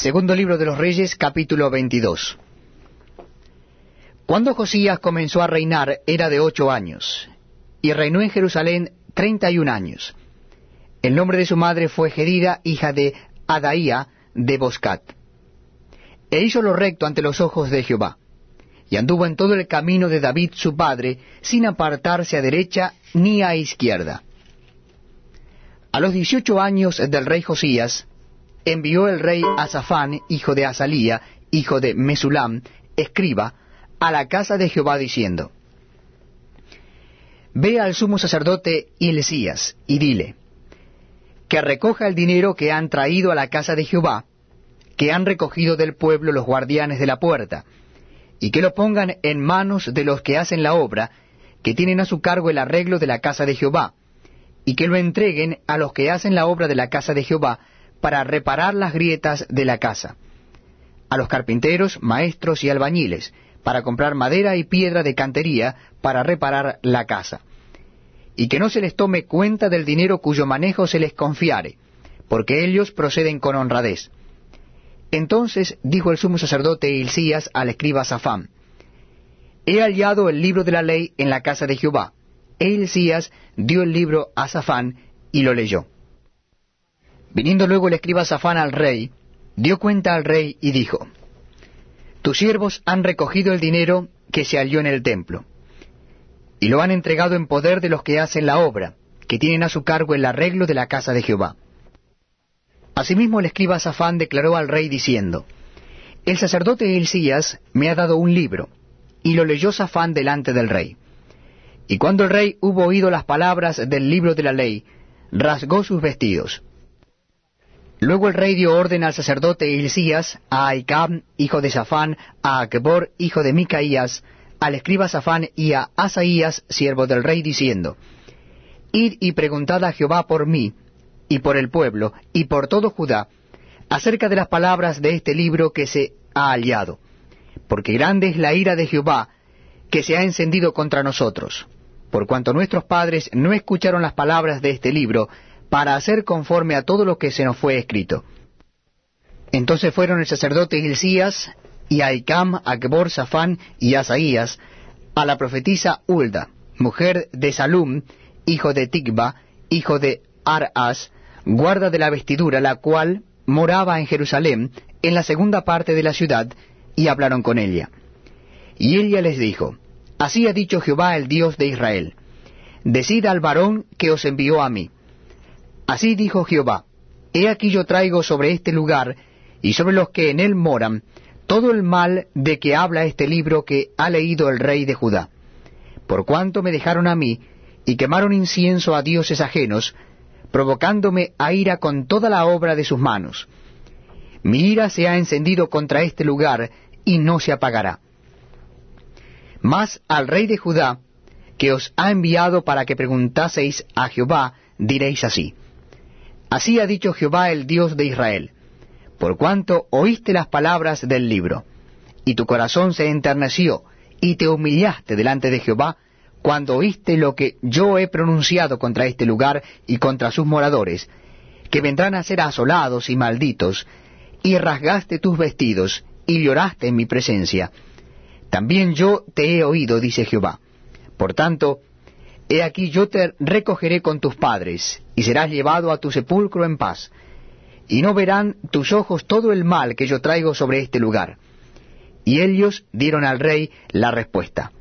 Segundo libro de los Reyes, capítulo 22. Cuando Josías comenzó a reinar era de ocho años, y reinó en Jerusalén treinta y un años. El nombre de su madre fue Gedida, hija de Adaía de Boscat. E hizo lo recto ante los ojos de Jehová, y anduvo en todo el camino de David su padre, sin apartarse a derecha ni a izquierda. A los dieciocho años del rey Josías, envió el rey Asafán, hijo de Asalía, hijo de Mesulam, escriba, a la casa de Jehová diciendo, Ve al sumo sacerdote Hilcías y dile, que recoja el dinero que han traído a la casa de Jehová, que han recogido del pueblo los guardianes de la puerta, y que lo pongan en manos de los que hacen la obra, que tienen a su cargo el arreglo de la casa de Jehová, y que lo entreguen a los que hacen la obra de la casa de Jehová, para reparar las grietas de la casa, a los carpinteros, maestros y albañiles, para comprar madera y piedra de cantería para reparar la casa. Y que no se les tome cuenta del dinero cuyo manejo se les confiare, porque ellos proceden con honradez. Entonces dijo el sumo sacerdote Hilcías al escriba Safán, He hallado el libro de la ley en la casa de Jehová. E Hilcías dio el libro a Safán y lo leyó. Viniendo luego el escriba Safán al rey, dio cuenta al rey y dijo, tus siervos han recogido el dinero que se halló en el templo, y lo han entregado en poder de los que hacen la obra, que tienen a su cargo el arreglo de la casa de Jehová. Asimismo el escriba Safán declaró al rey diciendo, El sacerdote Elías me ha dado un libro, y lo leyó Safán delante del rey. Y cuando el rey hubo oído las palabras del libro de la ley, rasgó sus vestidos. Luego el rey dio orden al sacerdote Hilcías, a Aicam, hijo de Safán, a Akbor, hijo de Micaías, al escriba Safán y a Asaías, siervo del rey, diciendo, Id y preguntad a Jehová por mí, y por el pueblo, y por todo Judá, acerca de las palabras de este libro que se ha hallado, porque grande es la ira de Jehová, que se ha encendido contra nosotros, por cuanto nuestros padres no escucharon las palabras de este libro, para hacer conforme a todo lo que se nos fue escrito. Entonces fueron el sacerdote Hilcías, y Aicam, Akbor, Safán y Asaías, a la profetisa Ulda, mujer de Salum, hijo de Tigba, hijo de Aras, guarda de la vestidura, la cual moraba en Jerusalén, en la segunda parte de la ciudad, y hablaron con ella. Y ella les dijo, Así ha dicho Jehová el Dios de Israel, Decida al varón que os envió a mí Así dijo Jehová, He aquí yo traigo sobre este lugar y sobre los que en él moran todo el mal de que habla este libro que ha leído el rey de Judá. Por cuanto me dejaron a mí y quemaron incienso a dioses ajenos, provocándome a ira con toda la obra de sus manos. Mi ira se ha encendido contra este lugar y no se apagará. Mas al rey de Judá, que os ha enviado para que preguntaseis a Jehová, diréis así. Así ha dicho Jehová el Dios de Israel, por cuanto oíste las palabras del libro, y tu corazón se enterneció, y te humillaste delante de Jehová, cuando oíste lo que yo he pronunciado contra este lugar y contra sus moradores, que vendrán a ser asolados y malditos, y rasgaste tus vestidos, y lloraste en mi presencia. También yo te he oído, dice Jehová. Por tanto, He aquí yo te recogeré con tus padres, y serás llevado a tu sepulcro en paz, y no verán tus ojos todo el mal que yo traigo sobre este lugar. Y ellos dieron al rey la respuesta.